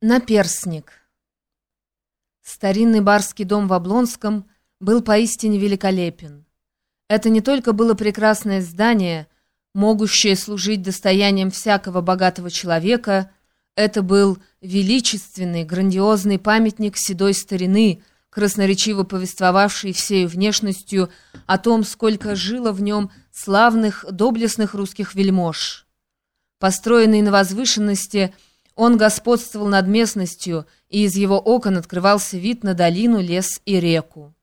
Наперсник. Старинный барский дом в Облонском был поистине великолепен. Это не только было прекрасное здание, могущее служить достоянием всякого богатого человека, это был величественный, грандиозный памятник седой старины, красноречиво повествовавший всею внешностью о том, сколько жило в нем славных, доблестных русских вельмож. Построенный на возвышенности – он господствовал над местностью, и из его окон открывался вид на долину, лес и реку.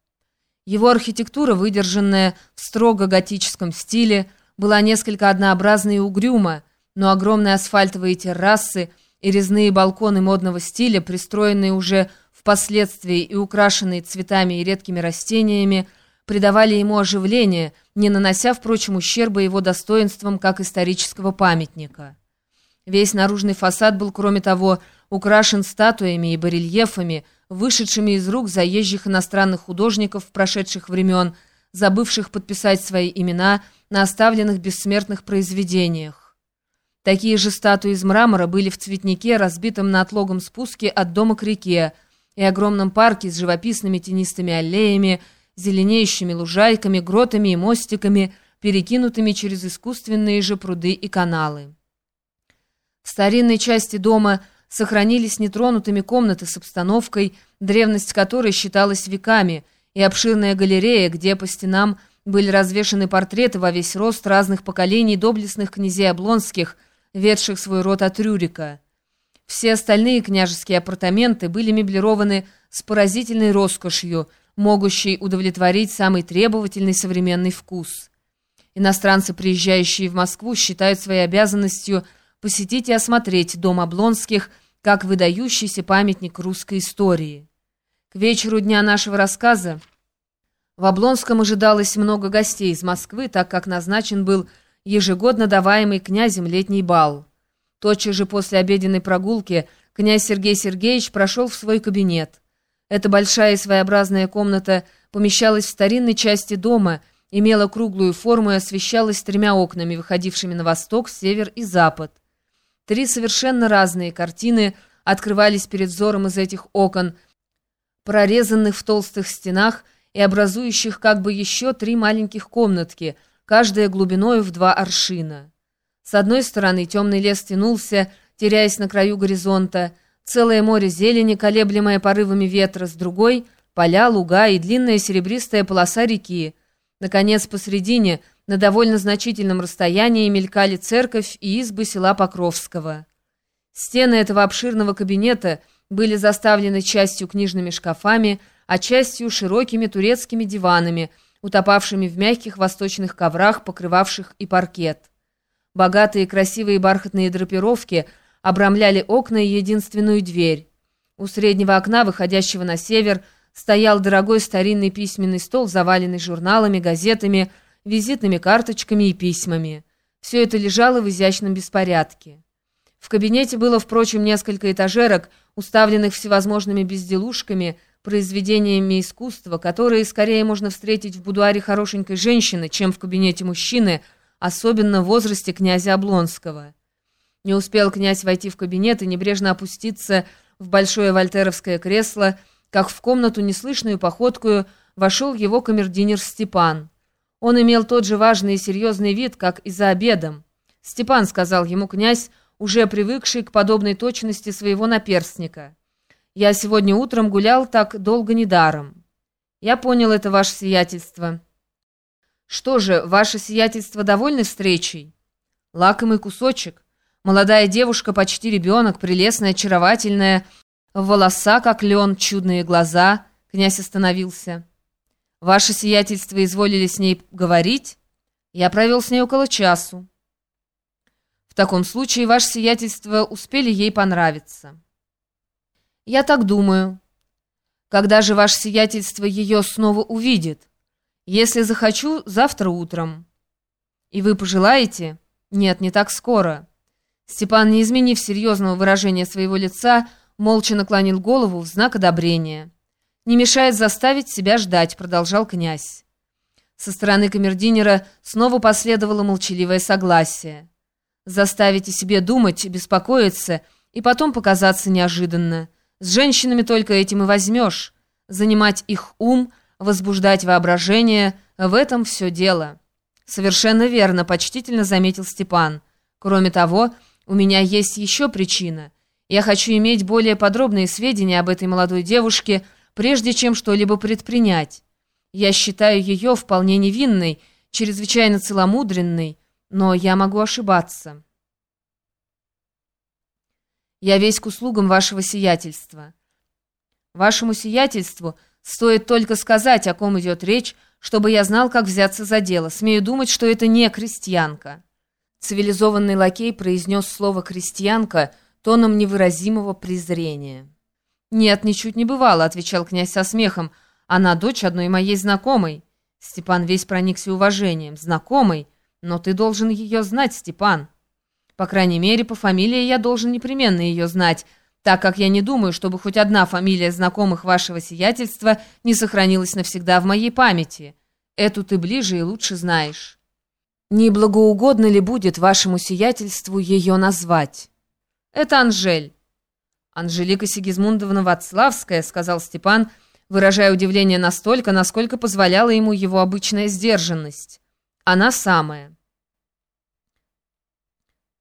Его архитектура, выдержанная в строго готическом стиле, была несколько однообразна и угрюма, но огромные асфальтовые террасы и резные балконы модного стиля, пристроенные уже впоследствии и украшенные цветами и редкими растениями, придавали ему оживление, не нанося, впрочем, ущерба его достоинствам как исторического памятника. Весь наружный фасад был, кроме того, украшен статуями и барельефами, вышедшими из рук заезжих иностранных художников прошедших времен, забывших подписать свои имена на оставленных бессмертных произведениях. Такие же статуи из мрамора были в цветнике, разбитом на отлогом спуске от дома к реке, и огромном парке с живописными тенистыми аллеями, зеленеющими лужайками, гротами и мостиками, перекинутыми через искусственные же пруды и каналы. В старинной части дома сохранились нетронутыми комнаты с обстановкой, древность которой считалась веками, и обширная галерея, где по стенам были развешаны портреты во весь рост разных поколений доблестных князей Облонских, ведших свой род от Рюрика. Все остальные княжеские апартаменты были меблированы с поразительной роскошью, могущей удовлетворить самый требовательный современный вкус. Иностранцы, приезжающие в Москву, считают своей обязанностью – посетить и осмотреть дом Облонских как выдающийся памятник русской истории. К вечеру дня нашего рассказа в Облонском ожидалось много гостей из Москвы, так как назначен был ежегодно даваемый князем летний бал. Тотчас же после обеденной прогулки князь Сергей Сергеевич прошел в свой кабинет. Эта большая и своеобразная комната помещалась в старинной части дома, имела круглую форму и освещалась тремя окнами, выходившими на восток, север и запад. Три совершенно разные картины открывались перед взором из этих окон, прорезанных в толстых стенах и образующих как бы еще три маленьких комнатки, каждая глубиной в два аршина. С одной стороны темный лес тянулся, теряясь на краю горизонта, целое море зелени, колеблемое порывами ветра, с другой — поля, луга и длинная серебристая полоса реки. Наконец, посредине — на довольно значительном расстоянии мелькали церковь и избы села Покровского. Стены этого обширного кабинета были заставлены частью книжными шкафами, а частью широкими турецкими диванами, утопавшими в мягких восточных коврах, покрывавших и паркет. Богатые красивые бархатные драпировки обрамляли окна и единственную дверь. У среднего окна, выходящего на север, стоял дорогой старинный письменный стол, заваленный журналами, газетами, визитными карточками и письмами. Все это лежало в изящном беспорядке. В кабинете было, впрочем, несколько этажерок, уставленных всевозможными безделушками, произведениями искусства, которые скорее можно встретить в будуаре хорошенькой женщины, чем в кабинете мужчины, особенно в возрасте князя Облонского. Не успел князь войти в кабинет и небрежно опуститься в большое вольтеровское кресло, как в комнату неслышную походкую вошел его камердинер Степан. Он имел тот же важный и серьезный вид, как и за обедом. «Степан», — сказал ему князь, уже привыкший к подобной точности своего наперстника. «Я сегодня утром гулял так долго недаром. Я понял это, ваше сиятельство». «Что же, ваше сиятельство довольны встречей?» «Лакомый кусочек. Молодая девушка, почти ребенок, прелестная, очаровательная, волоса, как лен, чудные глаза». Князь остановился. Ваше сиятельство изволили с ней говорить? Я провел с ней около часу. В таком случае, ваше сиятельство успели ей понравиться. Я так думаю. Когда же ваше сиятельство ее снова увидит? Если захочу, завтра утром. И вы пожелаете? Нет, не так скоро. Степан, не изменив серьезного выражения своего лица, молча наклонил голову в знак одобрения не мешает заставить себя ждать», — продолжал князь. Со стороны камердинера снова последовало молчаливое согласие. «Заставите себе думать, беспокоиться и потом показаться неожиданно. С женщинами только этим и возьмешь. Занимать их ум, возбуждать воображение — в этом все дело. Совершенно верно, почтительно заметил Степан. Кроме того, у меня есть еще причина. Я хочу иметь более подробные сведения об этой молодой девушке, прежде чем что-либо предпринять. Я считаю ее вполне невинной, чрезвычайно целомудренной, но я могу ошибаться. Я весь к услугам вашего сиятельства. Вашему сиятельству стоит только сказать, о ком идет речь, чтобы я знал, как взяться за дело. Смею думать, что это не крестьянка». Цивилизованный лакей произнес слово «крестьянка» тоном невыразимого презрения. «Нет, ничуть не бывало», — отвечал князь со смехом. «Она дочь одной моей знакомой». Степан весь проникся уважением. «Знакомой? Но ты должен ее знать, Степан». «По крайней мере, по фамилии я должен непременно ее знать», так как я не думаю, чтобы хоть одна фамилия знакомых вашего сиятельства не сохранилась навсегда в моей памяти. Эту ты ближе и лучше знаешь. Не благоугодно ли будет вашему сиятельству ее назвать? Это Анжель. Анжелика Сигизмундовна Вацлавская, сказал Степан, выражая удивление настолько, насколько позволяла ему его обычная сдержанность. Она самая.